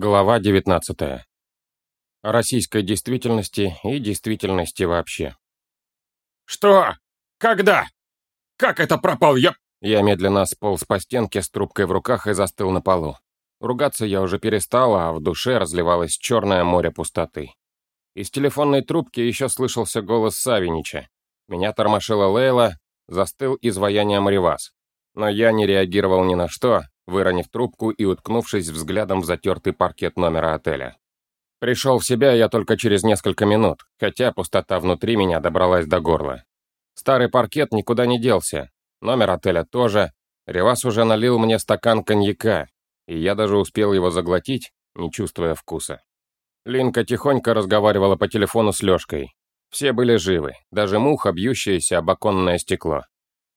Глава 19. О российской действительности и действительности вообще. «Что? Когда? Как это пропал? Я...» Я медленно сполз по стенке с трубкой в руках и застыл на полу. Ругаться я уже перестал, а в душе разливалось черное море пустоты. Из телефонной трубки еще слышался голос Савинича. Меня тормошила Лейла, застыл изваянием Ривас. Но я не реагировал ни на что, выронив трубку и уткнувшись взглядом в затертый паркет номера отеля. Пришел в себя я только через несколько минут, хотя пустота внутри меня добралась до горла. Старый паркет никуда не делся, номер отеля тоже. Ревас уже налил мне стакан коньяка, и я даже успел его заглотить, не чувствуя вкуса. Линка тихонько разговаривала по телефону с Лёшкой. Все были живы, даже муха, бьющаяся об оконное стекло.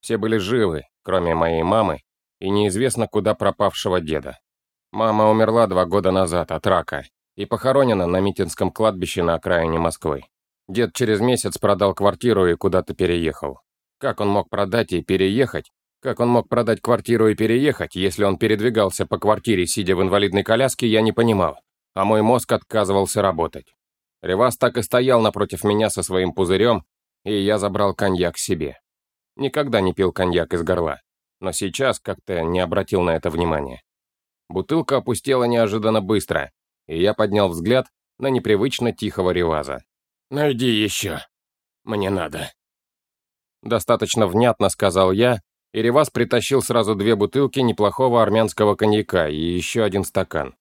Все были живы, кроме моей мамы и неизвестно куда пропавшего деда. Мама умерла два года назад от рака и похоронена на Митинском кладбище на окраине Москвы. Дед через месяц продал квартиру и куда-то переехал. Как он мог продать и переехать? Как он мог продать квартиру и переехать, если он передвигался по квартире, сидя в инвалидной коляске, я не понимал, а мой мозг отказывался работать. Ревас так и стоял напротив меня со своим пузырем, и я забрал коньяк себе. Никогда не пил коньяк из горла но сейчас как-то не обратил на это внимания. Бутылка опустела неожиданно быстро, и я поднял взгляд на непривычно тихого реваза. «Найди еще. Мне надо». Достаточно внятно сказал я, и Реваз притащил сразу две бутылки неплохого армянского коньяка и еще один стакан.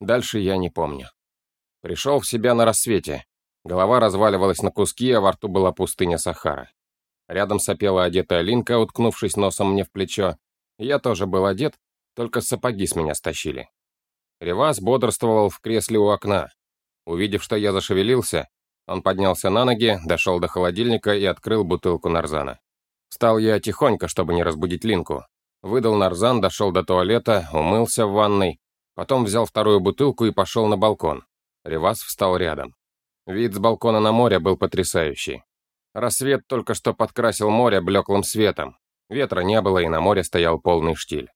Дальше я не помню. Пришел в себя на рассвете. Голова разваливалась на куски, а во рту была пустыня Сахара. Рядом сопела одетая Линка, уткнувшись носом мне в плечо. Я тоже был одет, только сапоги с меня стащили. Ревас бодрствовал в кресле у окна. Увидев, что я зашевелился, он поднялся на ноги, дошел до холодильника и открыл бутылку нарзана. Встал я тихонько, чтобы не разбудить Линку. Выдал нарзан, дошел до туалета, умылся в ванной, потом взял вторую бутылку и пошел на балкон. Ревас встал рядом. Вид с балкона на море был потрясающий. Рассвет только что подкрасил море блеклым светом. Ветра не было, и на море стоял полный штиль.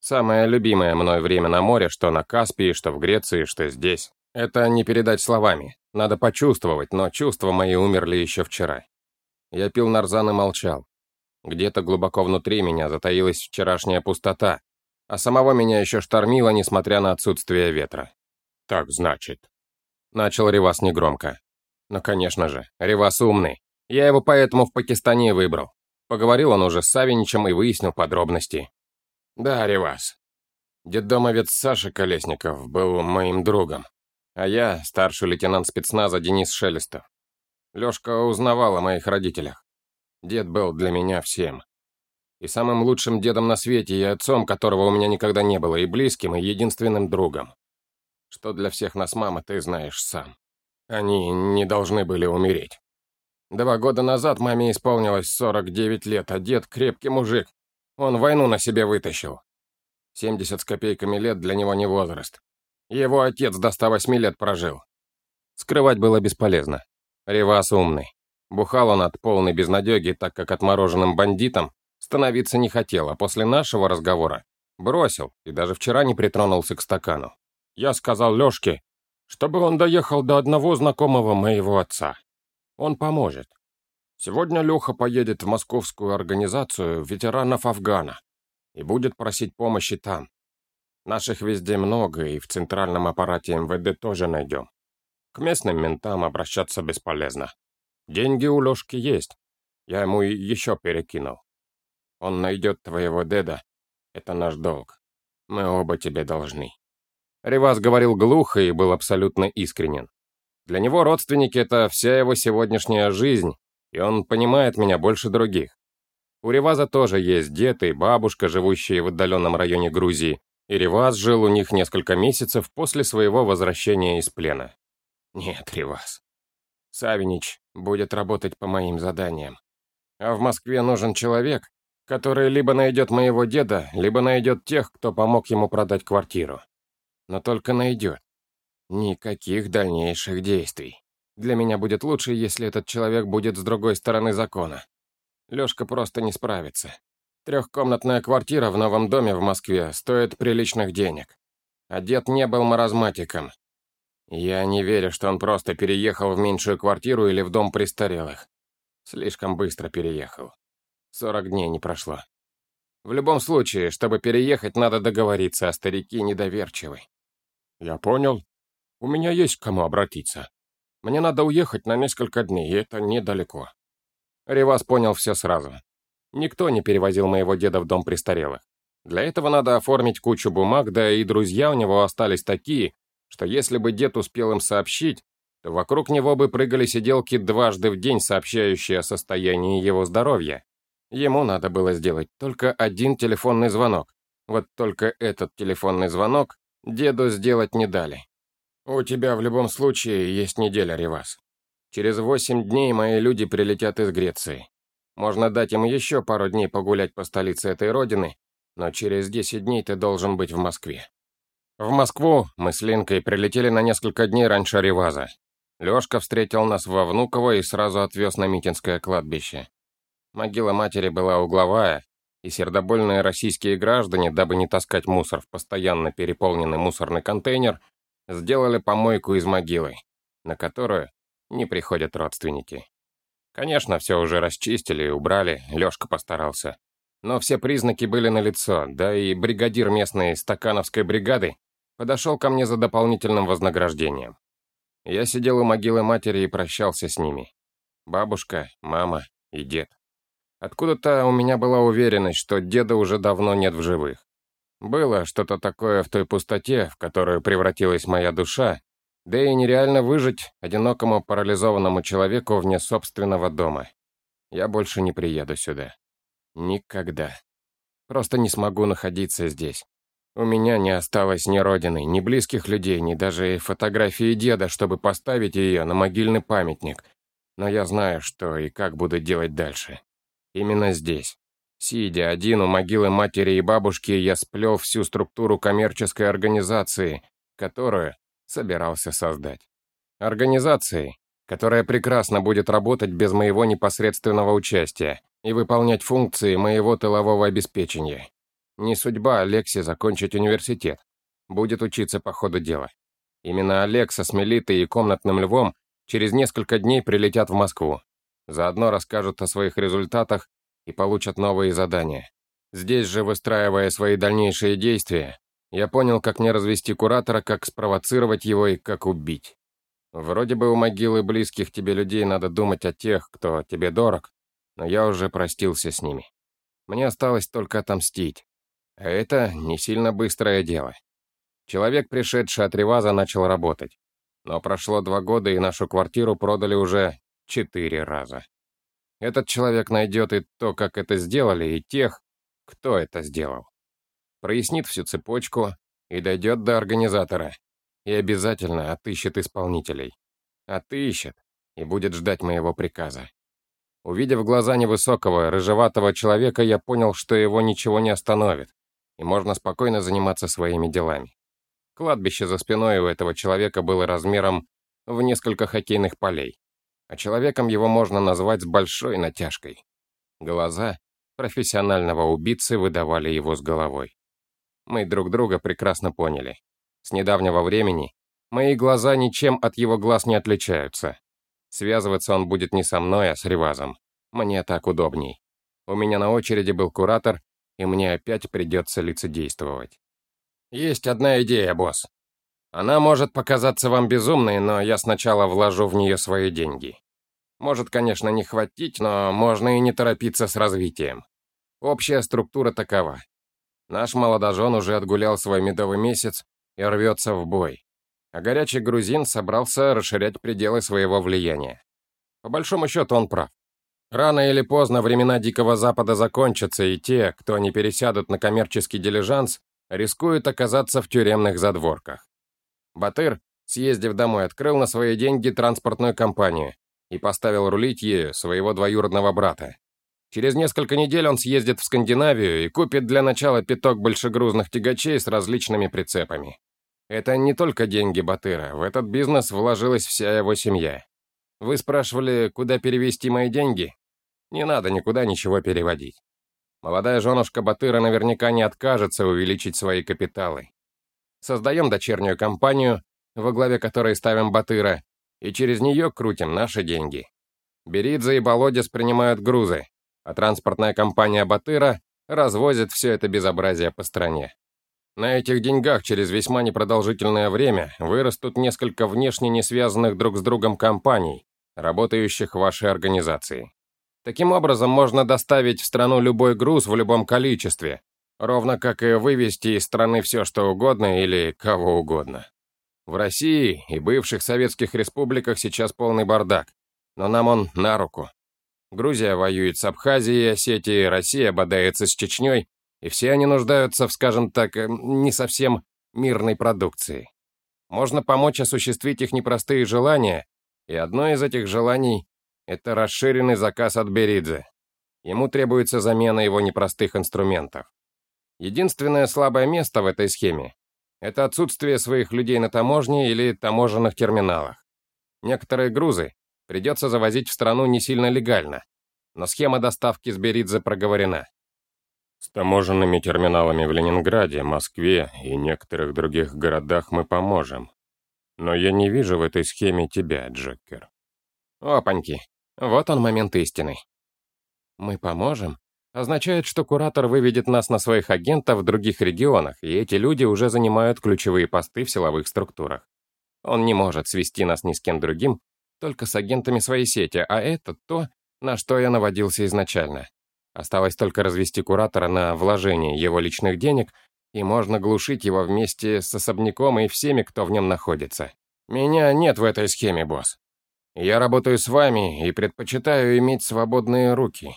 Самое любимое мной время на море, что на Каспии, что в Греции, что здесь. Это не передать словами. Надо почувствовать, но чувства мои умерли еще вчера. Я пил нарзан и молчал. Где-то глубоко внутри меня затаилась вчерашняя пустота, а самого меня еще штормило, несмотря на отсутствие ветра. «Так, значит...» Начал Ревас негромко. «Ну, конечно же, Ревас умный. Я его поэтому в Пакистане и выбрал. Поговорил он уже с Савиничем и выяснил подробности. Да, Ревас. Деддомовец Саша Колесников был моим другом, а я старший лейтенант спецназа Денис Шелестов. Лёшка узнавал о моих родителях. Дед был для меня всем. И самым лучшим дедом на свете, и отцом, которого у меня никогда не было, и близким, и единственным другом. Что для всех нас мама, ты знаешь сам. Они не должны были умереть. Два года назад маме исполнилось 49 лет, а дед крепкий мужик. Он войну на себе вытащил. 70 с копейками лет для него не возраст. Его отец до 108 лет прожил. Скрывать было бесполезно. Ревас умный. Бухал он от полной безнадеги, так как отмороженным бандитом становиться не хотел, а после нашего разговора бросил и даже вчера не притронулся к стакану. Я сказал Лёшке, чтобы он доехал до одного знакомого моего отца. Он поможет. Сегодня Леха поедет в московскую организацию ветеранов Афгана и будет просить помощи там. Наших везде много, и в центральном аппарате МВД тоже найдем. К местным ментам обращаться бесполезно. Деньги у Лешки есть. Я ему еще перекинул. Он найдет твоего деда. Это наш долг. Мы оба тебе должны. Ревас говорил глухо и был абсолютно искренен. Для него родственники — это вся его сегодняшняя жизнь, и он понимает меня больше других. У Реваза тоже есть дед и бабушка, живущие в отдаленном районе Грузии, и Реваз жил у них несколько месяцев после своего возвращения из плена. Нет, Реваз. Савинич будет работать по моим заданиям. А в Москве нужен человек, который либо найдет моего деда, либо найдет тех, кто помог ему продать квартиру. Но только найдет. Никаких дальнейших действий. Для меня будет лучше, если этот человек будет с другой стороны закона. Лёшка просто не справится. Трехкомнатная квартира в новом доме в Москве стоит приличных денег. А дед не был маразматиком. Я не верю, что он просто переехал в меньшую квартиру или в дом престарелых. Слишком быстро переехал. Сорок дней не прошло. В любом случае, чтобы переехать, надо договориться, а старики недоверчивы. Я понял. У меня есть к кому обратиться. Мне надо уехать на несколько дней, и это недалеко. Ревас понял все сразу. Никто не перевозил моего деда в дом престарелых. Для этого надо оформить кучу бумаг, да и друзья у него остались такие, что если бы дед успел им сообщить, то вокруг него бы прыгали сиделки дважды в день, сообщающие о состоянии его здоровья. Ему надо было сделать только один телефонный звонок. Вот только этот телефонный звонок деду сделать не дали. «У тебя в любом случае есть неделя, Ривас. Через восемь дней мои люди прилетят из Греции. Можно дать им еще пару дней погулять по столице этой родины, но через десять дней ты должен быть в Москве». В Москву мы с Линкой прилетели на несколько дней раньше Риваза. Лёшка встретил нас во Внуково и сразу отвез на Митинское кладбище. Могила матери была угловая, и сердобольные российские граждане, дабы не таскать мусор в постоянно переполненный мусорный контейнер, сделали помойку из могилы, на которую не приходят родственники. Конечно, все уже расчистили и убрали, Лёшка постарался. Но все признаки были налицо, да и бригадир местной стакановской бригады подошел ко мне за дополнительным вознаграждением. Я сидел у могилы матери и прощался с ними. Бабушка, мама и дед. Откуда-то у меня была уверенность, что деда уже давно нет в живых. Было что-то такое в той пустоте, в которую превратилась моя душа, да и нереально выжить одинокому парализованному человеку вне собственного дома. Я больше не приеду сюда. Никогда. Просто не смогу находиться здесь. У меня не осталось ни родины, ни близких людей, ни даже фотографии деда, чтобы поставить ее на могильный памятник. Но я знаю, что и как буду делать дальше. Именно здесь. Сидя один у могилы матери и бабушки, я сплел всю структуру коммерческой организации, которую собирался создать. Организации, которая прекрасно будет работать без моего непосредственного участия и выполнять функции моего тылового обеспечения. Не судьба Алексе закончить университет. Будет учиться по ходу дела. Именно Алекса с Мелитой и комнатным львом через несколько дней прилетят в Москву. Заодно расскажут о своих результатах и получат новые задания. Здесь же, выстраивая свои дальнейшие действия, я понял, как мне развести куратора, как спровоцировать его и как убить. Вроде бы у могилы близких тебе людей надо думать о тех, кто тебе дорог, но я уже простился с ними. Мне осталось только отомстить. А это не сильно быстрое дело. Человек, пришедший от Реваза, начал работать. Но прошло два года, и нашу квартиру продали уже четыре раза. Этот человек найдет и то, как это сделали, и тех, кто это сделал. Прояснит всю цепочку и дойдет до организатора. И обязательно отыщет исполнителей. Отыщет и будет ждать моего приказа. Увидев глаза невысокого, рыжеватого человека, я понял, что его ничего не остановит, и можно спокойно заниматься своими делами. Кладбище за спиной у этого человека было размером в несколько хоккейных полей а человеком его можно назвать с большой натяжкой. Глаза профессионального убийцы выдавали его с головой. Мы друг друга прекрасно поняли. С недавнего времени мои глаза ничем от его глаз не отличаются. Связываться он будет не со мной, а с Ревазом. Мне так удобней. У меня на очереди был куратор, и мне опять придется лицедействовать. Есть одна идея, босс. Она может показаться вам безумной, но я сначала вложу в нее свои деньги. Может, конечно, не хватить, но можно и не торопиться с развитием. Общая структура такова. Наш молодожен уже отгулял свой медовый месяц и рвется в бой. А горячий грузин собрался расширять пределы своего влияния. По большому счету он прав. Рано или поздно времена Дикого Запада закончатся, и те, кто не пересядут на коммерческий дилижанс, рискуют оказаться в тюремных задворках. Батыр, съездив домой, открыл на свои деньги транспортную компанию и поставил рулить ею своего двоюродного брата. Через несколько недель он съездит в Скандинавию и купит для начала пяток большегрузных тягачей с различными прицепами. Это не только деньги Батыра, в этот бизнес вложилась вся его семья. Вы спрашивали, куда перевести мои деньги? Не надо никуда ничего переводить. Молодая женушка Батыра наверняка не откажется увеличить свои капиталы. Создаем дочернюю компанию, во главе которой ставим Батыра, и через нее крутим наши деньги. Беридзе и Болодис принимают грузы, а транспортная компания Батыра развозит все это безобразие по стране. На этих деньгах через весьма непродолжительное время вырастут несколько внешне не связанных друг с другом компаний, работающих в вашей организации. Таким образом, можно доставить в страну любой груз в любом количестве, ровно как и вывести из страны все, что угодно или кого угодно. В России и бывших советских республиках сейчас полный бардак, но нам он на руку. Грузия воюет с Абхазией Осетией, Россия бодается с Чечней, и все они нуждаются в, скажем так, э, не совсем мирной продукции. Можно помочь осуществить их непростые желания, и одно из этих желаний — это расширенный заказ от Беридзе. Ему требуется замена его непростых инструментов. Единственное слабое место в этой схеме — это отсутствие своих людей на таможне или таможенных терминалах. Некоторые грузы придется завозить в страну не сильно легально, но схема доставки с Беридзе проговорена. С таможенными терминалами в Ленинграде, Москве и некоторых других городах мы поможем. Но я не вижу в этой схеме тебя, Джеккер. Опаньки, вот он момент истины. Мы поможем? Означает, что куратор выведет нас на своих агентов в других регионах, и эти люди уже занимают ключевые посты в силовых структурах. Он не может свести нас ни с кем другим, только с агентами своей сети, а это то, на что я наводился изначально. Осталось только развести куратора на вложение его личных денег, и можно глушить его вместе с особняком и всеми, кто в нем находится. Меня нет в этой схеме, босс. Я работаю с вами и предпочитаю иметь свободные руки.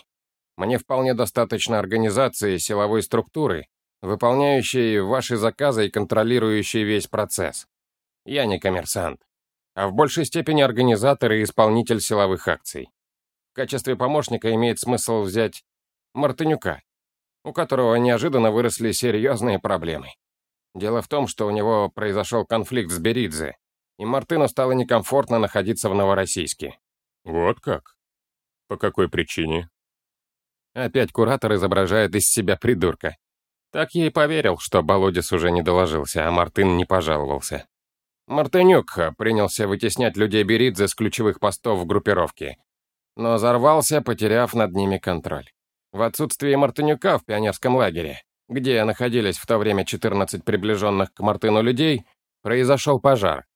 Мне вполне достаточно организации силовой структуры, выполняющей ваши заказы и контролирующей весь процесс. Я не коммерсант, а в большей степени организатор и исполнитель силовых акций. В качестве помощника имеет смысл взять Мартынюка, у которого неожиданно выросли серьезные проблемы. Дело в том, что у него произошел конфликт с Беридзе, и Мартыну стало некомфортно находиться в Новороссийске. Вот как? По какой причине? Опять куратор изображает из себя придурка. Так и поверил, что Болодис уже не доложился, а Мартын не пожаловался. Мартынюк принялся вытеснять людей Беридзе с ключевых постов в группировке, но взорвался, потеряв над ними контроль. В отсутствие Мартынюка в пионерском лагере, где находились в то время 14 приближенных к Мартыну людей, произошел пожар.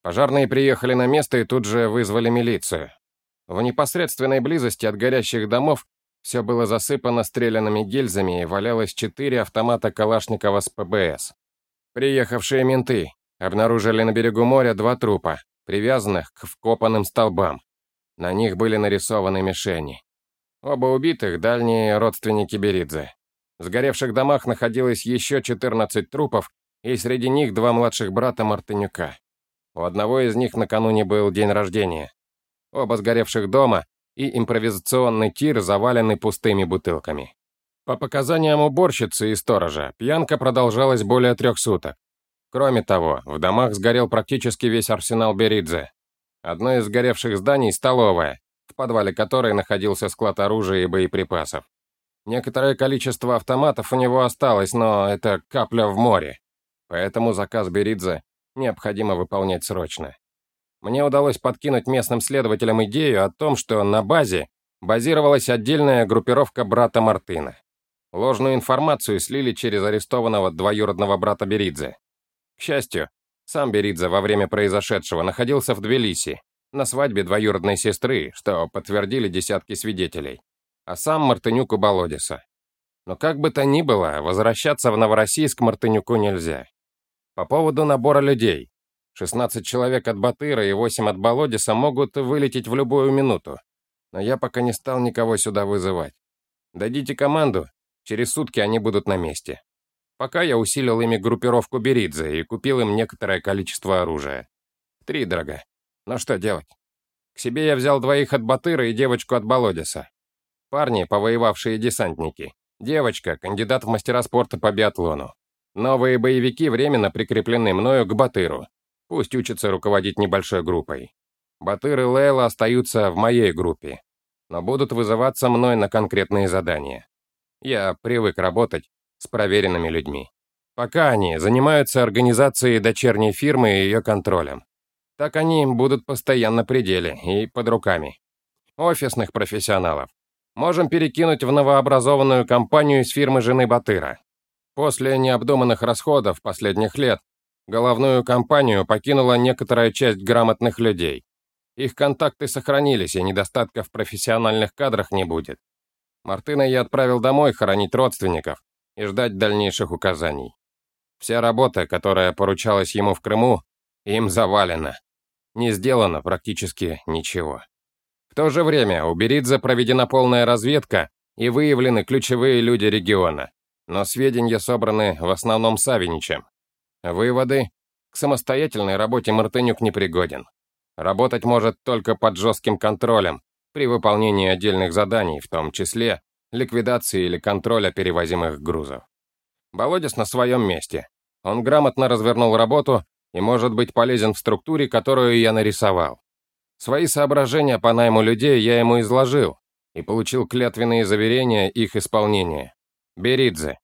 Пожарные приехали на место и тут же вызвали милицию. В непосредственной близости от горящих домов все было засыпано стрелянными гильзами и валялось четыре автомата Калашникова с ПБС. Приехавшие менты обнаружили на берегу моря два трупа, привязанных к вкопанным столбам. На них были нарисованы мишени. Оба убитых — дальние родственники Беридзе. В сгоревших домах находилось еще 14 трупов, и среди них два младших брата Мартынюка. У одного из них накануне был день рождения. Оба сгоревших дома и импровизационный тир завалены пустыми бутылками. По показаниям уборщицы и сторожа, пьянка продолжалась более трех суток. Кроме того, в домах сгорел практически весь арсенал Беридзе. Одно из сгоревших зданий — столовая, в подвале которой находился склад оружия и боеприпасов. Некоторое количество автоматов у него осталось, но это капля в море. Поэтому заказ Беридзе необходимо выполнять срочно. Мне удалось подкинуть местным следователям идею о том, что на базе базировалась отдельная группировка брата Мартына. Ложную информацию слили через арестованного двоюродного брата Беридзе. К счастью, сам Беридзе во время произошедшего находился в Тбилиси, на свадьбе двоюродной сестры, что подтвердили десятки свидетелей, а сам Мартынюк у Болодиса. Но как бы то ни было, возвращаться в Новороссийск Мартынюку нельзя. По поводу набора людей. 16 человек от Батыра и 8 от Болодиса могут вылететь в любую минуту, но я пока не стал никого сюда вызывать. Дадите команду, через сутки они будут на месте. Пока я усилил ими группировку Беридзе и купил им некоторое количество оружия. Три дорога. Но что делать? К себе я взял двоих от Батыра и девочку от Болодиса. Парни, повоевавшие десантники. Девочка, кандидат в мастера спорта по биатлону. Новые боевики временно прикреплены мною к Батыру. Пусть учатся руководить небольшой группой. Батыр и Лейла остаются в моей группе, но будут вызываться мной на конкретные задания. Я привык работать с проверенными людьми. Пока они занимаются организацией дочерней фирмы и ее контролем. Так они будут постоянно при деле и под руками. Офисных профессионалов. Можем перекинуть в новообразованную компанию из фирмы жены Батыра. После необдуманных расходов последних лет головную компанию покинула некоторая часть грамотных людей. Их контакты сохранились, и недостатка в профессиональных кадрах не будет. Мартына я отправил домой хоронить родственников и ждать дальнейших указаний. Вся работа, которая поручалась ему в Крыму, им завалена. Не сделано практически ничего. В то же время у Беридзе проведена полная разведка и выявлены ключевые люди региона, но сведения собраны в основном Савиничем. Выводы. К самостоятельной работе Мартынюк не пригоден. Работать может только под жестким контролем, при выполнении отдельных заданий, в том числе ликвидации или контроля перевозимых грузов. Болодис на своем месте. Он грамотно развернул работу и может быть полезен в структуре, которую я нарисовал. Свои соображения по найму людей я ему изложил и получил клятвенные заверения их исполнения. Беридзе.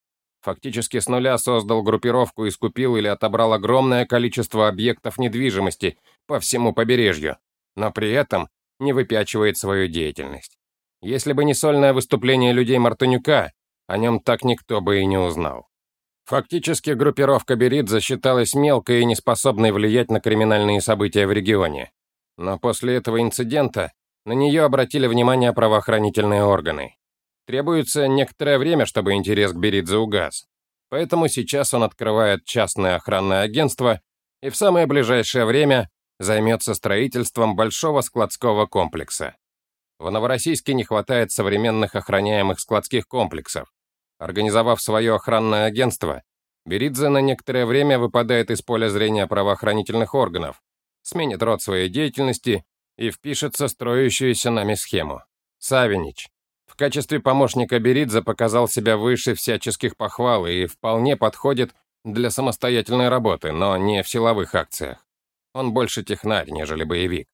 Фактически с нуля создал группировку и скупил или отобрал огромное количество объектов недвижимости по всему побережью, но при этом не выпячивает свою деятельность. Если бы не сольное выступление людей Мартынюка, о нем так никто бы и не узнал. Фактически группировка Беридзе считалась мелкой и неспособной влиять на криминальные события в регионе. Но после этого инцидента на нее обратили внимание правоохранительные органы. Требуется некоторое время, чтобы интерес к Беридзе угас. Поэтому сейчас он открывает частное охранное агентство и в самое ближайшее время займется строительством большого складского комплекса. В Новороссийске не хватает современных охраняемых складских комплексов. Организовав свое охранное агентство, Беридзе на некоторое время выпадает из поля зрения правоохранительных органов, сменит род своей деятельности и впишется в строящуюся нами схему. Савинич. В качестве помощника Беридзе показал себя выше всяческих похвал и вполне подходит для самостоятельной работы, но не в силовых акциях. Он больше технарь, нежели боевик.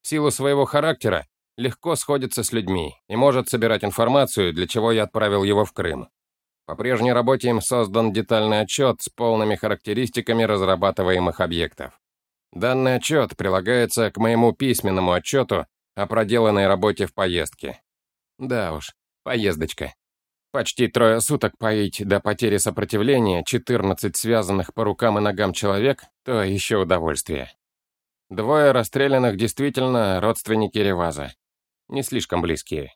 В силу своего характера легко сходится с людьми и может собирать информацию, для чего я отправил его в Крым. По прежней работе им создан детальный отчет с полными характеристиками разрабатываемых объектов. Данный отчет прилагается к моему письменному отчету о проделанной работе в поездке. Да уж, поездочка. Почти трое суток поить до потери сопротивления 14 связанных по рукам и ногам человек — то еще удовольствие. Двое расстрелянных действительно родственники Реваза. Не слишком близкие.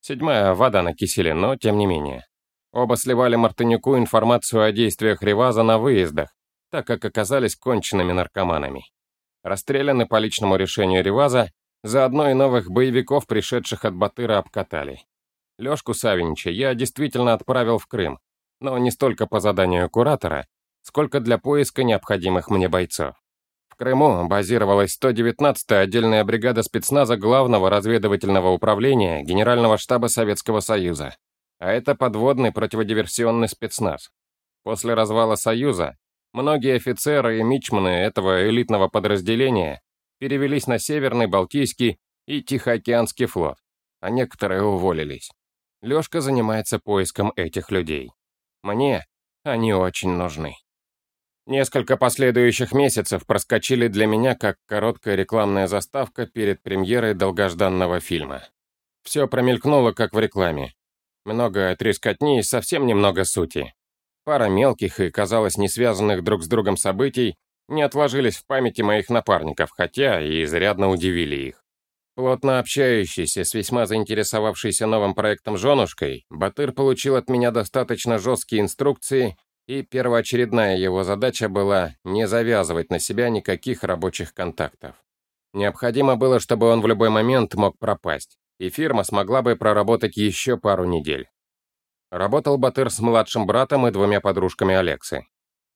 Седьмая вода на киселе, но тем не менее. Оба сливали Мартынюку информацию о действиях Реваза на выездах, так как оказались конченными наркоманами. Расстреляны по личному решению Реваза, заодно и новых боевиков, пришедших от Батыра, обкатали. Лёшку Савинича я действительно отправил в Крым, но не столько по заданию куратора, сколько для поиска необходимых мне бойцов. В Крыму базировалась 119-я отдельная бригада спецназа Главного разведывательного управления Генерального штаба Советского Союза. А это подводный противодиверсионный спецназ. После развала Союза многие офицеры и мичманы этого элитного подразделения перевелись на Северный, Балтийский и Тихоокеанский флот, а некоторые уволились. Лёшка занимается поиском этих людей. Мне они очень нужны. Несколько последующих месяцев проскочили для меня как короткая рекламная заставка перед премьерой долгожданного фильма. Все промелькнуло, как в рекламе. Много трескотни и совсем немного сути. Пара мелких и, казалось, не связанных друг с другом событий не отложились в памяти моих напарников, хотя и изрядно удивили их. Плотно общающийся с весьма заинтересовавшейся новым проектом женушкой, Батыр получил от меня достаточно жесткие инструкции и первоочередная его задача была не завязывать на себя никаких рабочих контактов. Необходимо было, чтобы он в любой момент мог пропасть, и фирма смогла бы проработать еще пару недель. Работал Батыр с младшим братом и двумя подружками Алексы.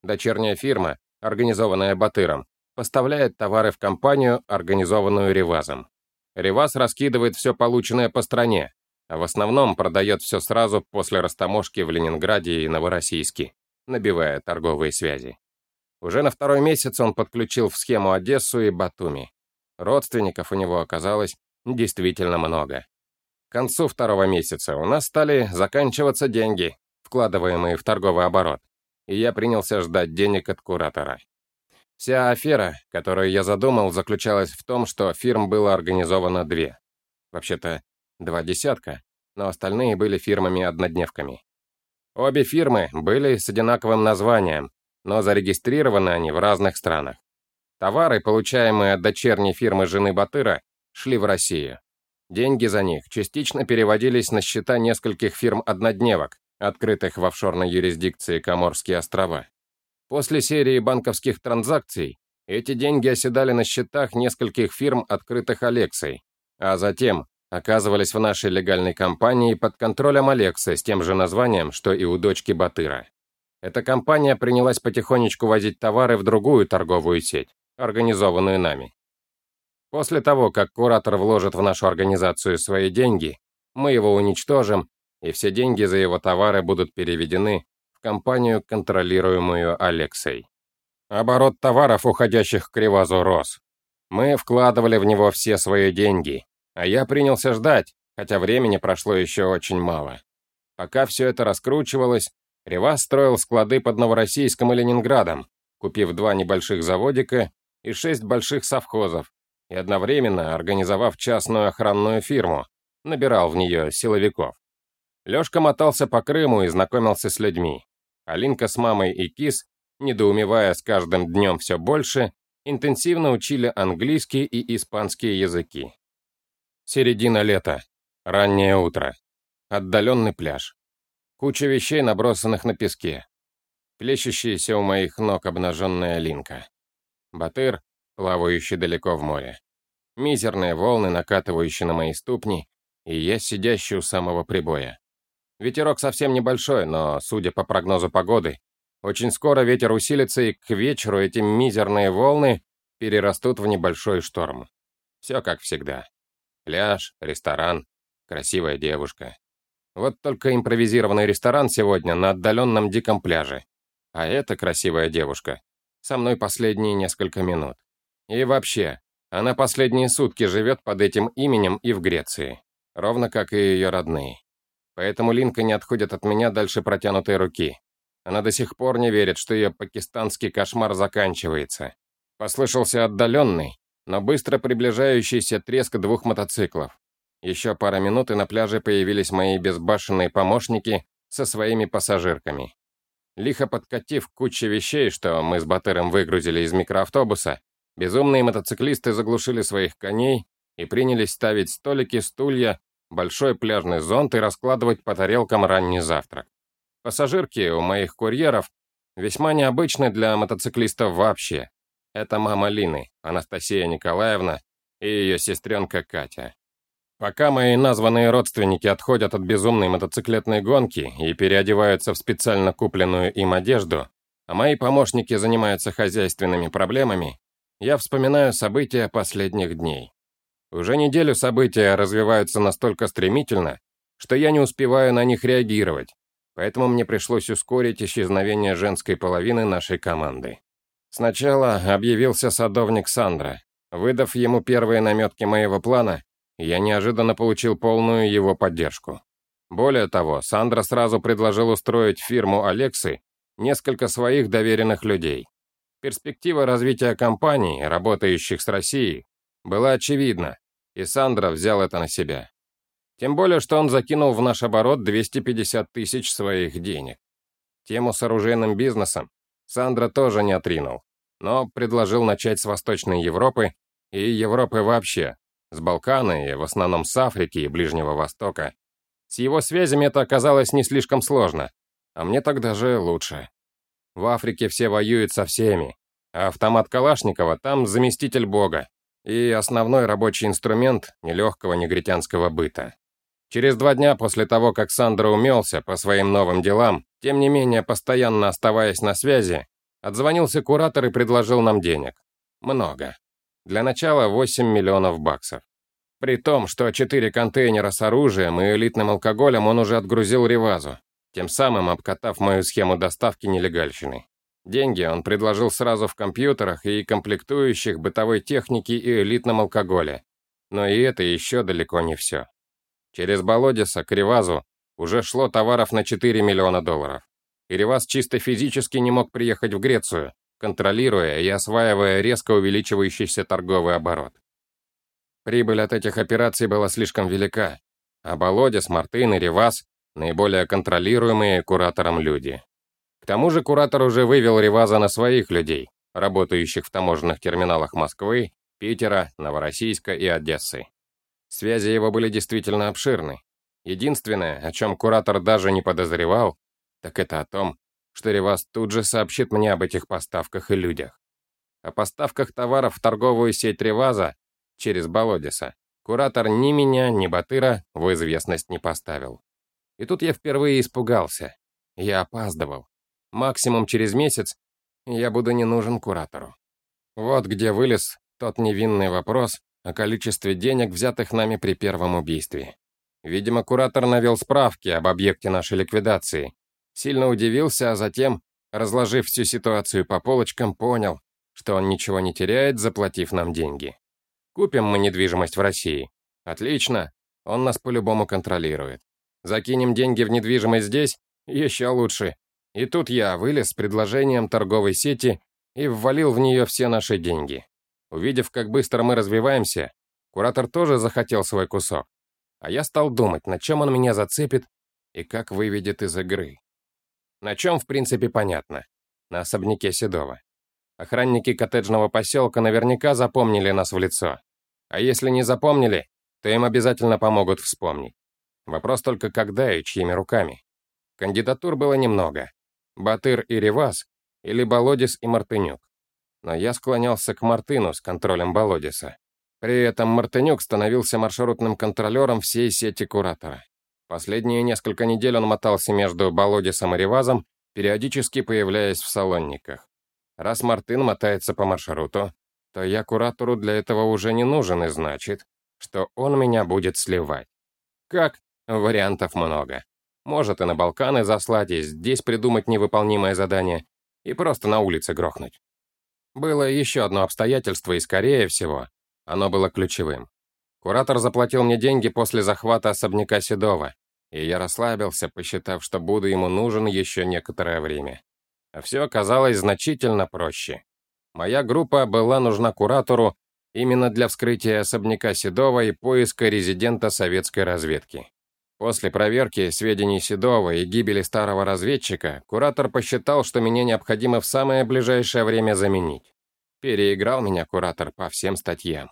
Дочерняя фирма, организованная Батыром, поставляет товары в компанию, организованную Ревазом. Реваз раскидывает все полученное по стране, а в основном продает все сразу после растаможки в Ленинграде и Новороссийске набивая торговые связи. Уже на второй месяц он подключил в схему Одессу и Батуми. Родственников у него оказалось действительно много. К концу второго месяца у нас стали заканчиваться деньги, вкладываемые в торговый оборот. И я принялся ждать денег от куратора. Вся афера, которую я задумал, заключалась в том, что фирм было организовано две. Вообще-то, два десятка, но остальные были фирмами-однодневками. Обе фирмы были с одинаковым названием, но зарегистрированы они в разных странах. Товары, получаемые от дочерней фирмы жены Батыра, шли в Россию. Деньги за них частично переводились на счета нескольких фирм-однодневок, открытых в офшорной юрисдикции Коморские острова. После серии банковских транзакций эти деньги оседали на счетах нескольких фирм, открытых Алексой, а затем оказывались в нашей легальной компании под контролем Алекса с тем же названием, что и у дочки Батыра. Эта компания принялась потихонечку возить товары в другую торговую сеть, организованную нами. После того, как куратор вложит в нашу организацию свои деньги, мы его уничтожим, и все деньги за его товары будут переведены в компанию, контролируемую Алексой. Оборот товаров, уходящих к Кривазу, рос. Мы вкладывали в него все свои деньги, а я принялся ждать, хотя времени прошло еще очень мало. Пока все это раскручивалось, Ревас строил склады под Новороссийском и Ленинградом, купив два небольших заводика и шесть больших совхозов, и одновременно организовав частную охранную фирму, набирал в нее силовиков. Лешка мотался по Крыму и знакомился с людьми. Алинка с мамой и Кис, недоумевая с каждым днем все больше, интенсивно учили английский и испанский языки. Середина лета. Раннее утро. Отдаленный пляж. Куча вещей, набросанных на песке. Плещущаяся у моих ног обнаженная линка. Батыр, плавающий далеко в море. Мизерные волны, накатывающие на мои ступни, и я сидящий у самого прибоя. Ветерок совсем небольшой, но, судя по прогнозу погоды, очень скоро ветер усилится, и к вечеру эти мизерные волны перерастут в небольшой шторм. Все как всегда. Пляж, ресторан, красивая девушка. Вот только импровизированный ресторан сегодня на отдаленном диком пляже. А эта красивая девушка со мной последние несколько минут. И вообще, она последние сутки живет под этим именем и в Греции. Ровно как и ее родные. Поэтому Линка не отходит от меня дальше протянутой руки. Она до сих пор не верит, что ее пакистанский кошмар заканчивается. Послышался отдаленный, но быстро приближающийся треск двух мотоциклов. Еще пара минут, и на пляже появились мои безбашенные помощники со своими пассажирками. Лихо подкатив кучу вещей, что мы с Батыром выгрузили из микроавтобуса, безумные мотоциклисты заглушили своих коней и принялись ставить столики, стулья, большой пляжный зонт и раскладывать по тарелкам ранний завтрак. Пассажирки у моих курьеров весьма необычны для мотоциклистов вообще. Это мама Лины, Анастасия Николаевна, и ее сестренка Катя. Пока мои названные родственники отходят от безумной мотоциклетной гонки и переодеваются в специально купленную им одежду, а мои помощники занимаются хозяйственными проблемами, я вспоминаю события последних дней. Уже неделю события развиваются настолько стремительно, что я не успеваю на них реагировать, поэтому мне пришлось ускорить исчезновение женской половины нашей команды. Сначала объявился садовник Сандра. Выдав ему первые наметки моего плана, я неожиданно получил полную его поддержку. Более того, Сандра сразу предложил устроить фирму Алексы несколько своих доверенных людей. Перспектива развития компаний, работающих с Россией, была очевидна, и Сандра взял это на себя. Тем более, что он закинул в наш оборот 250 тысяч своих денег. Тему с оружейным бизнесом Сандра тоже не отринул, но предложил начать с Восточной Европы и Европы вообще, с Балкана и в основном с Африки и Ближнего Востока. С его связями это оказалось не слишком сложно, а мне так даже лучше. В Африке все воюют со всеми, а автомат Калашникова там заместитель бога и основной рабочий инструмент нелегкого негритянского быта. Через два дня после того, как Сандра умелся по своим новым делам, тем не менее, постоянно оставаясь на связи, отзвонился куратор и предложил нам денег. Много. Для начала 8 миллионов баксов. При том, что четыре контейнера с оружием и элитным алкоголем он уже отгрузил Ревазу, тем самым обкатав мою схему доставки нелегальщины. Деньги он предложил сразу в компьютерах и комплектующих бытовой техники и элитном алкоголе. Но и это еще далеко не все. Через Болодиса к Ревазу уже шло товаров на 4 миллиона долларов. и Ревас чисто физически не мог приехать в Грецию, контролируя и осваивая резко увеличивающийся торговый оборот. Прибыль от этих операций была слишком велика, а Болодис, Мартын и Ревас – наиболее контролируемые куратором люди. Тому же куратор уже вывел Реваза на своих людей, работающих в таможенных терминалах Москвы, Питера, Новороссийска и Одессы. Связи его были действительно обширны. Единственное, о чем куратор даже не подозревал, так это о том, что Ревас тут же сообщит мне об этих поставках и людях. О поставках товаров в торговую сеть Реваза через Болодиса куратор ни меня, ни Батыра в известность не поставил. И тут я впервые испугался. Я опаздывал. Максимум через месяц я буду не нужен куратору. Вот где вылез тот невинный вопрос о количестве денег, взятых нами при первом убийстве. Видимо, куратор навел справки об объекте нашей ликвидации. Сильно удивился, а затем, разложив всю ситуацию по полочкам, понял, что он ничего не теряет, заплатив нам деньги. Купим мы недвижимость в России. Отлично, он нас по-любому контролирует. Закинем деньги в недвижимость здесь, еще лучше. И тут я вылез с предложением торговой сети и ввалил в нее все наши деньги. Увидев, как быстро мы развиваемся, куратор тоже захотел свой кусок. А я стал думать, на чем он меня зацепит и как выведет из игры. На чем, в принципе, понятно. На особняке Седова. Охранники коттеджного поселка наверняка запомнили нас в лицо. А если не запомнили, то им обязательно помогут вспомнить. Вопрос только когда и чьими руками. Кандидатур было немного. Батыр и Ревас, или Болодис и Мартынюк. Но я склонялся к Мартыну с контролем Болодиса. При этом Мартынюк становился маршрутным контролером всей сети Куратора. Последние несколько недель он мотался между Болодисом и Ревазом, периодически появляясь в салонниках. Раз Мартын мотается по маршруту, то я Куратору для этого уже не нужен, и значит, что он меня будет сливать. Как? Вариантов много. Может и на Балканы заслать, и здесь придумать невыполнимое задание, и просто на улице грохнуть. Было еще одно обстоятельство, и, скорее всего, оно было ключевым. Куратор заплатил мне деньги после захвата особняка Седова, и я расслабился, посчитав, что буду ему нужен еще некоторое время. А все оказалось значительно проще. Моя группа была нужна куратору именно для вскрытия особняка Седова и поиска резидента советской разведки. После проверки сведений Седова и гибели старого разведчика, куратор посчитал, что меня необходимо в самое ближайшее время заменить. Переиграл меня куратор по всем статьям.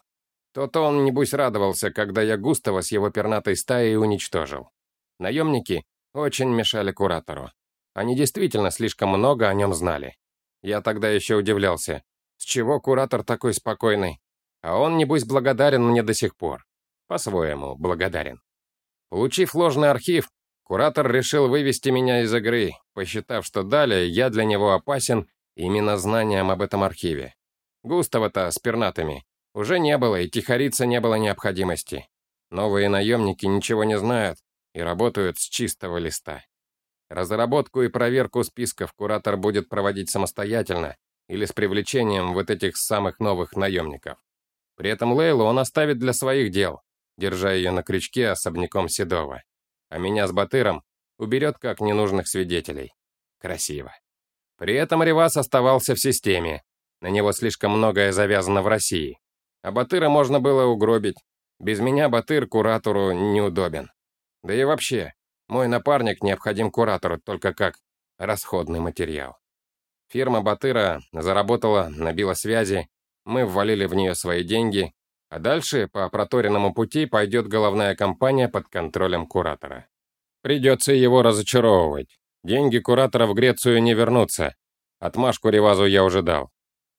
То-то он, небось, радовался, когда я Густава с его пернатой стаей уничтожил. Наемники очень мешали куратору. Они действительно слишком много о нем знали. Я тогда еще удивлялся, с чего куратор такой спокойный. А он, небось, благодарен мне до сих пор. По-своему благодарен. Получив ложный архив, куратор решил вывести меня из игры, посчитав, что далее я для него опасен именно знанием об этом архиве. Густава-то с пернатыми уже не было, и тихориться не было необходимости. Новые наемники ничего не знают и работают с чистого листа. Разработку и проверку списков куратор будет проводить самостоятельно или с привлечением вот этих самых новых наемников. При этом Лейлу он оставит для своих дел, держа ее на крючке особняком Седова. А меня с Батыром уберет как ненужных свидетелей. Красиво. При этом Ревас оставался в системе. На него слишком многое завязано в России. А Батыра можно было угробить. Без меня Батыр куратору неудобен. Да и вообще, мой напарник необходим куратору только как расходный материал. Фирма Батыра заработала, набила связи, мы ввалили в нее свои деньги, а дальше по проторенному пути пойдет головная компания под контролем куратора. Придется его разочаровывать. Деньги куратора в Грецию не вернутся. Отмашку Ревазу я уже дал.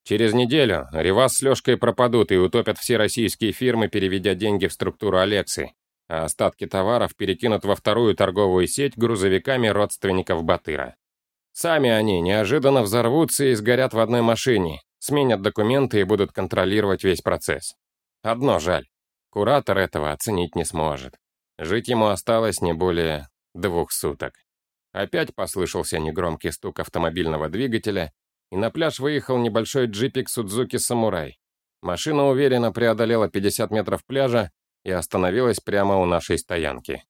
Через неделю Реваз с Лешкой пропадут и утопят все российские фирмы, переведя деньги в структуру Алексы, а остатки товаров перекинут во вторую торговую сеть грузовиками родственников Батыра. Сами они неожиданно взорвутся и сгорят в одной машине, сменят документы и будут контролировать весь процесс. Одно жаль. Куратор этого оценить не сможет. Жить ему осталось не более двух суток. Опять послышался негромкий стук автомобильного двигателя, и на пляж выехал небольшой джипик Судзуки Самурай. Машина уверенно преодолела 50 метров пляжа и остановилась прямо у нашей стоянки.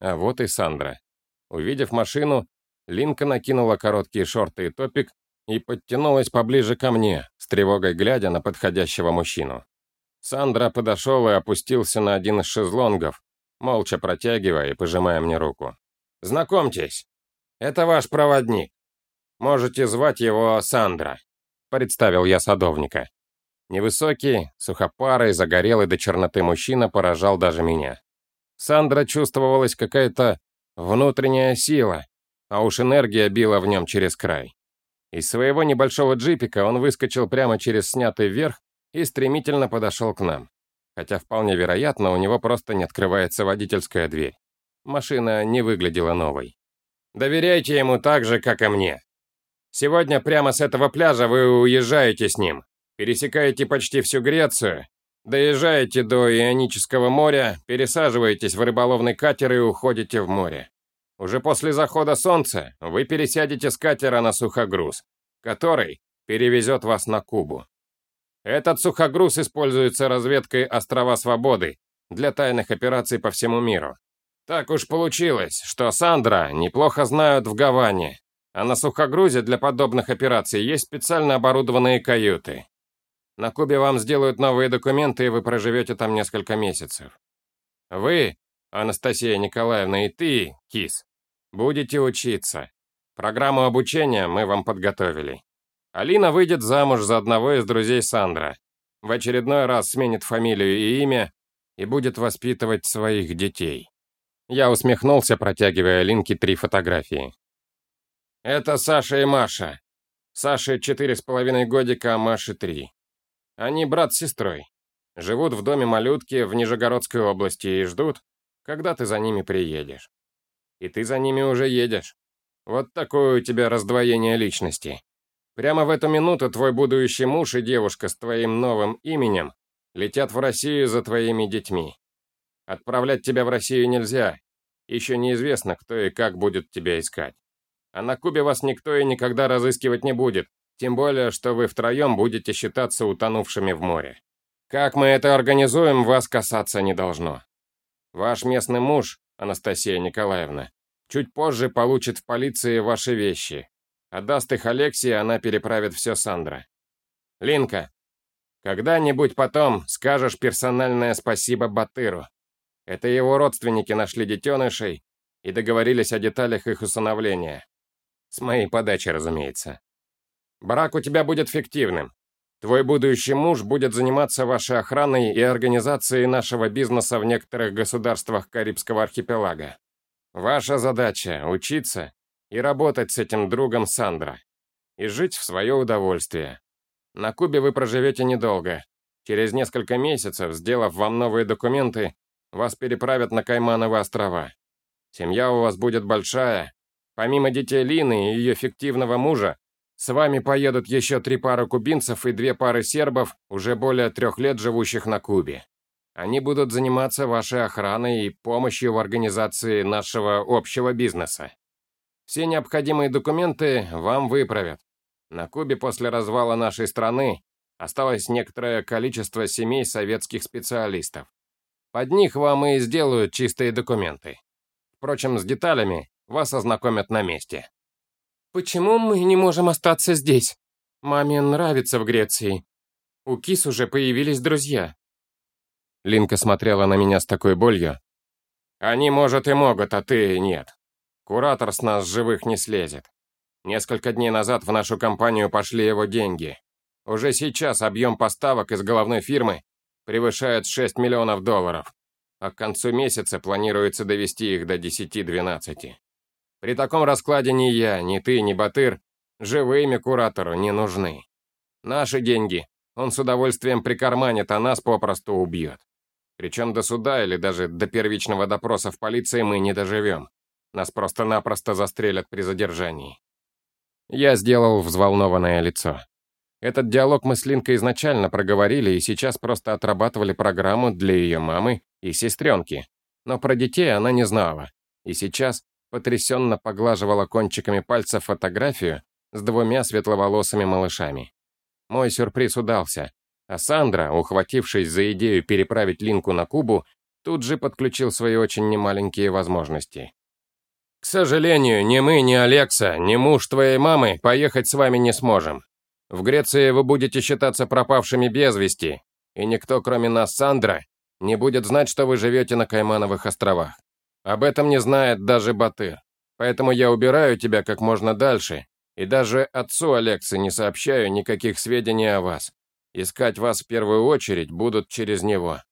А вот и Сандра. Увидев машину, Линка накинула короткие шорты и топик и подтянулась поближе ко мне, с тревогой глядя на подходящего мужчину. Сандра подошел и опустился на один из шезлонгов, молча протягивая и пожимая мне руку. «Знакомьтесь, это ваш проводник. Можете звать его Сандра», — представил я садовника. Невысокий, сухопарый, загорелый до черноты мужчина поражал даже меня. Сандра чувствовалась какая-то внутренняя сила, а уж энергия била в нем через край. Из своего небольшого джипика он выскочил прямо через снятый верх и стремительно подошел к нам. Хотя вполне вероятно, у него просто не открывается водительская дверь. Машина не выглядела новой. «Доверяйте ему так же, как и мне. Сегодня прямо с этого пляжа вы уезжаете с ним, пересекаете почти всю Грецию, доезжаете до Ионического моря, пересаживаетесь в рыболовный катер и уходите в море. Уже после захода солнца вы пересядете с катера на сухогруз, который перевезет вас на Кубу. Этот сухогруз используется разведкой Острова Свободы для тайных операций по всему миру. Так уж получилось, что Сандра неплохо знают в Гаване, а на сухогрузе для подобных операций есть специально оборудованные каюты. На Кубе вам сделают новые документы, и вы проживете там несколько месяцев. Вы, Анастасия Николаевна, и ты, Кис, Будете учиться. Программу обучения мы вам подготовили. Алина выйдет замуж за одного из друзей Сандра. В очередной раз сменит фамилию и имя и будет воспитывать своих детей. Я усмехнулся, протягивая Алинке три фотографии. Это Саша и Маша. Саше четыре с половиной годика, а Маше три. Они брат с сестрой. Живут в доме малютки в Нижегородской области и ждут, когда ты за ними приедешь и ты за ними уже едешь. Вот такое у тебя раздвоение личности. Прямо в эту минуту твой будущий муж и девушка с твоим новым именем летят в Россию за твоими детьми. Отправлять тебя в Россию нельзя. Еще неизвестно, кто и как будет тебя искать. А на Кубе вас никто и никогда разыскивать не будет, тем более, что вы втроем будете считаться утонувшими в море. Как мы это организуем, вас касаться не должно. Ваш местный муж Анастасия Николаевна, чуть позже получит в полиции ваши вещи. Отдаст их Алексии, она переправит все Сандра. Линка, когда-нибудь потом скажешь персональное спасибо Батыру. Это его родственники нашли детенышей и договорились о деталях их усыновления. С моей подачи, разумеется. Брак у тебя будет фиктивным. Твой будущий муж будет заниматься вашей охраной и организацией нашего бизнеса в некоторых государствах Карибского архипелага. Ваша задача — учиться и работать с этим другом Сандра. И жить в свое удовольствие. На Кубе вы проживете недолго. Через несколько месяцев, сделав вам новые документы, вас переправят на Каймановы острова. Семья у вас будет большая. Помимо детей Лины и ее фиктивного мужа, с вами поедут еще три пары кубинцев и две пары сербов, уже более трех лет живущих на Кубе. Они будут заниматься вашей охраной и помощью в организации нашего общего бизнеса. Все необходимые документы вам выправят. На Кубе после развала нашей страны осталось некоторое количество семей советских специалистов. Под них вам и сделают чистые документы. Впрочем, с деталями вас ознакомят на месте. «Почему мы не можем остаться здесь? Маме нравится в Греции. У Кис уже появились друзья». Линка смотрела на меня с такой болью. «Они, может, и могут, а ты нет. Куратор с нас живых не слезет. Несколько дней назад в нашу компанию пошли его деньги. Уже сейчас объем поставок из головной фирмы превышает 6 миллионов долларов, а к концу месяца планируется довести их до 10-12. При таком раскладе ни я, ни ты, ни Батыр живыми куратору не нужны. Наши деньги он с удовольствием прикарманит, а нас попросту убьет. Причем до суда или даже до первичного допроса в полиции мы не доживем. Нас просто-напросто застрелят при задержании. Я сделал взволнованное лицо. Этот диалог мы с Линкой изначально проговорили и сейчас просто отрабатывали программу для ее мамы и сестренки. Но про детей она не знала. И сейчас потрясенно поглаживала кончиками пальцев фотографию с двумя светловолосыми малышами. Мой сюрприз удался, а Сандра, ухватившись за идею переправить Линку на Кубу, тут же подключил свои очень немаленькие возможности. К сожалению, ни мы, ни Алекса, ни муж твоей мамы поехать с вами не сможем. В Греции вы будете считаться пропавшими без вести, и никто, кроме нас, Сандра, не будет знать, что вы живете на Каймановых островах. Об этом не знает даже Батыр. Поэтому я убираю тебя как можно дальше, и даже отцу Алекса не сообщаю никаких сведений о вас. Искать вас в первую очередь будут через него.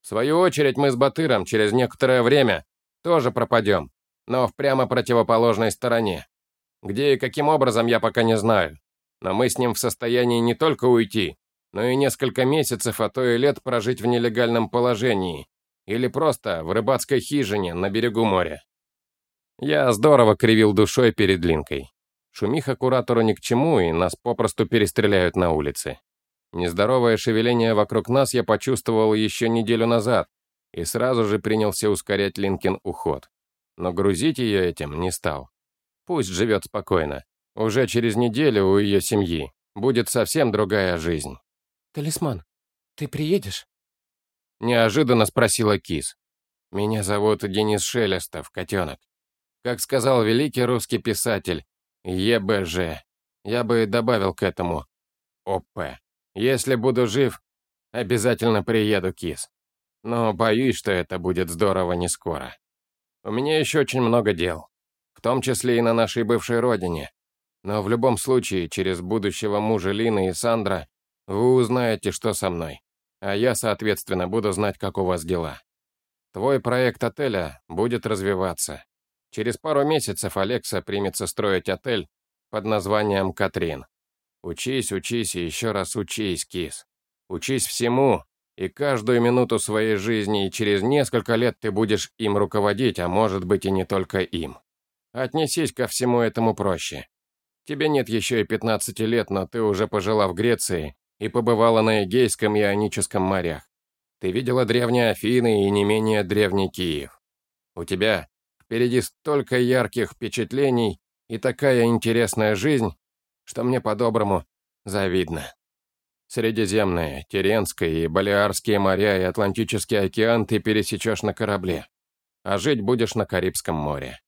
В свою очередь мы с Батыром через некоторое время тоже пропадем, но в прямо противоположной стороне. Где и каким образом я пока не знаю, но мы с ним в состоянии не только уйти, но и несколько месяцев, а то и лет прожить в нелегальном положении или просто в рыбацкой хижине на берегу моря. Я здорово кривил душой перед Линкой. Шумиха куратору ни к чему, и нас попросту перестреляют на улице. Нездоровое шевеление вокруг нас я почувствовал еще неделю назад и сразу же принялся ускорять Линкин уход. Но грузить ее этим не стал. Пусть живет спокойно. Уже через неделю у ее семьи будет совсем другая жизнь. «Талисман, ты приедешь?» Неожиданно спросила Кис. «Меня зовут Денис Шелестов, котенок. Как сказал великий русский писатель, ЕБЖ. Я бы добавил к этому ОП. Если буду жив, обязательно приеду, кис. Но боюсь, что это будет здорово не скоро. У меня еще очень много дел, в том числе и на нашей бывшей родине. Но в любом случае, через будущего мужа Лины и Сандра вы узнаете, что со мной. А я, соответственно, буду знать, как у вас дела. Твой проект отеля будет развиваться. Через пару месяцев Алекса примется строить отель под названием «Катрин». Учись, учись и еще раз учись, кис. Учись всему и каждую минуту своей жизни, и через несколько лет ты будешь им руководить, а может быть и не только им. Отнесись ко всему этому проще. Тебе нет еще и 15 лет, но ты уже пожила в Греции и побывала на Эгейском и Ионическом морях. Ты видела древние Афины и не менее древний Киев. У тебя впереди столько ярких впечатлений и такая интересная жизнь, что мне по-доброму завидно. Средиземное, Теренское и Балиарские моря и Атлантический океан ты пересечешь на корабле, а жить будешь на Карибском море.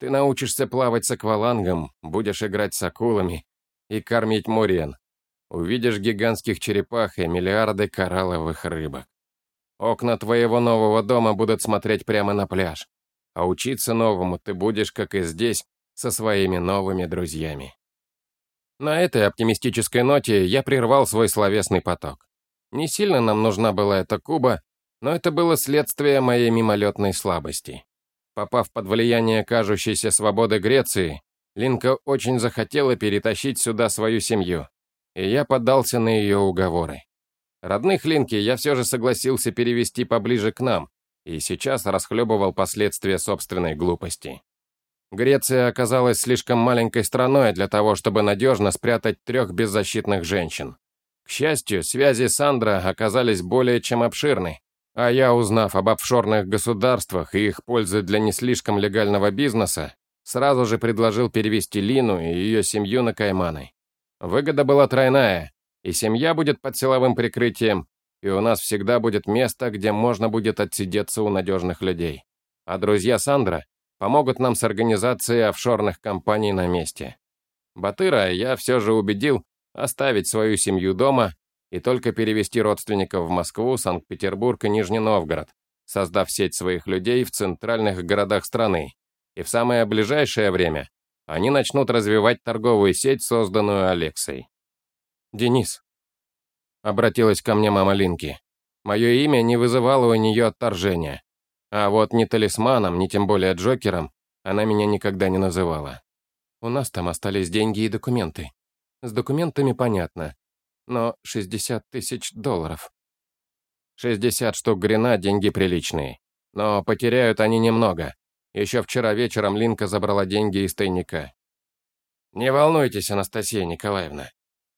Ты научишься плавать с аквалангом, будешь играть с акулами и кормить мурен. Увидишь гигантских черепах и миллиарды коралловых рыбок. Окна твоего нового дома будут смотреть прямо на пляж, а учиться новому ты будешь, как и здесь, со своими новыми друзьями. На этой оптимистической ноте я прервал свой словесный поток. Не сильно нам нужна была эта Куба, но это было следствие моей мимолетной слабости. Попав под влияние кажущейся свободы Греции, Линка очень захотела перетащить сюда свою семью, и я поддался на ее уговоры. Родных Линки я все же согласился перевести поближе к нам, и сейчас расхлебывал последствия собственной глупости. Греция оказалась слишком маленькой страной для того, чтобы надежно спрятать трех беззащитных женщин. К счастью, связи Сандра оказались более чем обширны, а я, узнав об офшорных государствах и их пользы для не слишком легального бизнеса, сразу же предложил перевести Лину и ее семью на Кайманы. Выгода была тройная, и семья будет под силовым прикрытием, и у нас всегда будет место, где можно будет отсидеться у надежных людей. А друзья Сандра помогут нам с организацией офшорных компаний на месте. Батыра я все же убедил оставить свою семью дома и только перевести родственников в Москву, Санкт-Петербург и Нижний Новгород, создав сеть своих людей в центральных городах страны. И в самое ближайшее время они начнут развивать торговую сеть, созданную Алексой. «Денис», — обратилась ко мне мама Линки, — «мое имя не вызывало у нее отторжения. А вот ни талисманом, ни тем более Джокером она меня никогда не называла. У нас там остались деньги и документы. С документами понятно. Но 60 тысяч долларов. 60 штук грина – деньги приличные. Но потеряют они немного. Еще вчера вечером Линка забрала деньги из тайника. Не волнуйтесь, Анастасия Николаевна.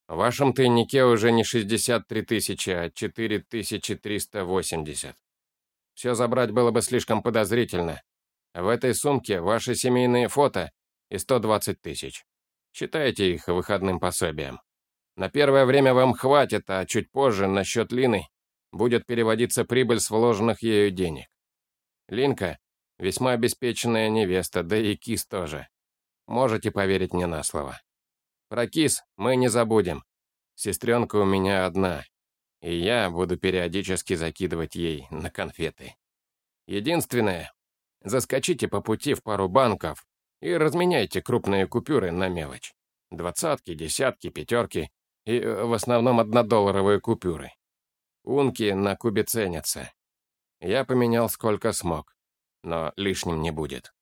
В вашем тайнике уже не 63 тысячи, а 4380. Все забрать было бы слишком подозрительно. В этой сумке ваши семейные фото и 120 тысяч. Считайте их выходным пособием. На первое время вам хватит, а чуть позже на счет Лины будет переводиться прибыль с вложенных ею денег. Линка, Весьма обеспеченная невеста, да и кис тоже. Можете поверить мне на слово. Про кис мы не забудем. Сестренка у меня одна, и я буду периодически закидывать ей на конфеты. Единственное, заскочите по пути в пару банков и разменяйте крупные купюры на мелочь. Двадцатки, десятки, пятерки и э, в основном однодолларовые купюры. Унки на кубе ценятся. Я поменял сколько смог, но лишним не будет.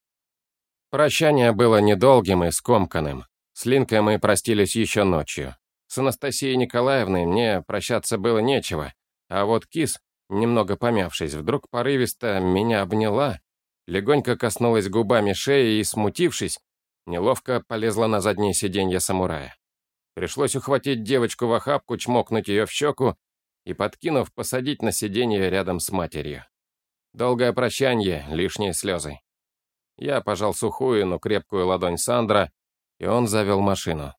Прощание было недолгим и скомканным. С Линкой мы простились еще ночью. С Анастасией Николаевной мне прощаться было нечего, а вот кис, немного помявшись, вдруг порывисто меня обняла, легонько коснулась губами шеи и, смутившись, неловко полезла на заднее сиденье самурая. Пришлось ухватить девочку в охапку, чмокнуть ее в щеку и, подкинув, посадить на сиденье рядом с матерью. Долгое прощание, лишние слезы. Я пожал сухую, но крепкую ладонь Сандра, и он завел машину.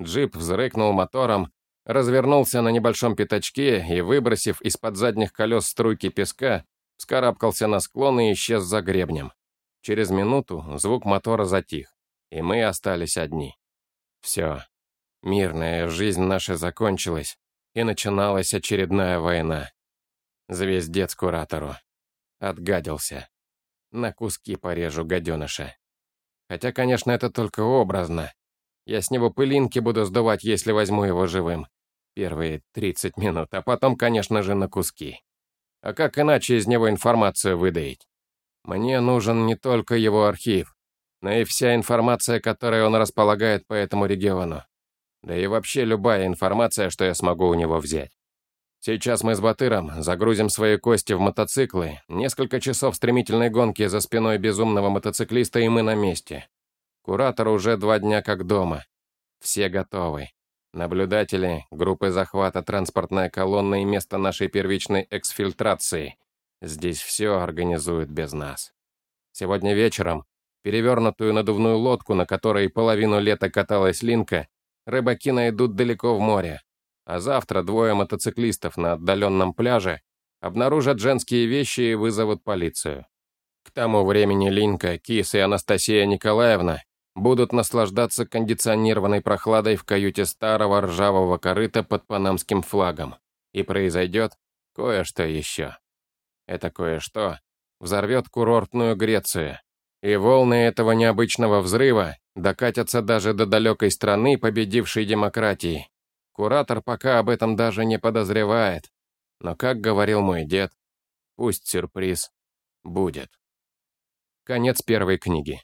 Джип взрыкнул мотором, развернулся на небольшом пятачке и, выбросив из-под задних колес струйки песка, вскарабкался на склон и исчез за гребнем. Через минуту звук мотора затих, и мы остались одни. Все. Мирная жизнь наша закончилась, и начиналась очередная война. Звездец куратору. Отгадился. На куски порежу гаденыша. Хотя, конечно, это только образно. Я с него пылинки буду сдувать, если возьму его живым. Первые 30 минут, а потом, конечно же, на куски. А как иначе из него информацию выдаить? Мне нужен не только его архив, но и вся информация, которой он располагает по этому региону. Да и вообще любая информация, что я смогу у него взять. Сейчас мы с Батыром загрузим свои кости в мотоциклы, несколько часов стремительной гонки за спиной безумного мотоциклиста, и мы на месте. Куратор уже два дня как дома. Все готовы. Наблюдатели, группы захвата, транспортная колонна и место нашей первичной эксфильтрации. Здесь все организуют без нас. Сегодня вечером перевернутую надувную лодку, на которой половину лета каталась Линка, рыбаки найдут далеко в море. А завтра двое мотоциклистов на отдаленном пляже обнаружат женские вещи и вызовут полицию. К тому времени Линка, Кис и Анастасия Николаевна будут наслаждаться кондиционированной прохладой в каюте старого ржавого корыта под панамским флагом. И произойдет кое-что еще. Это кое-что взорвет курортную Грецию. И волны этого необычного взрыва докатятся даже до далекой страны, победившей демократии. Куратор пока об этом даже не подозревает. Но, как говорил мой дед, пусть сюрприз будет. Конец первой книги.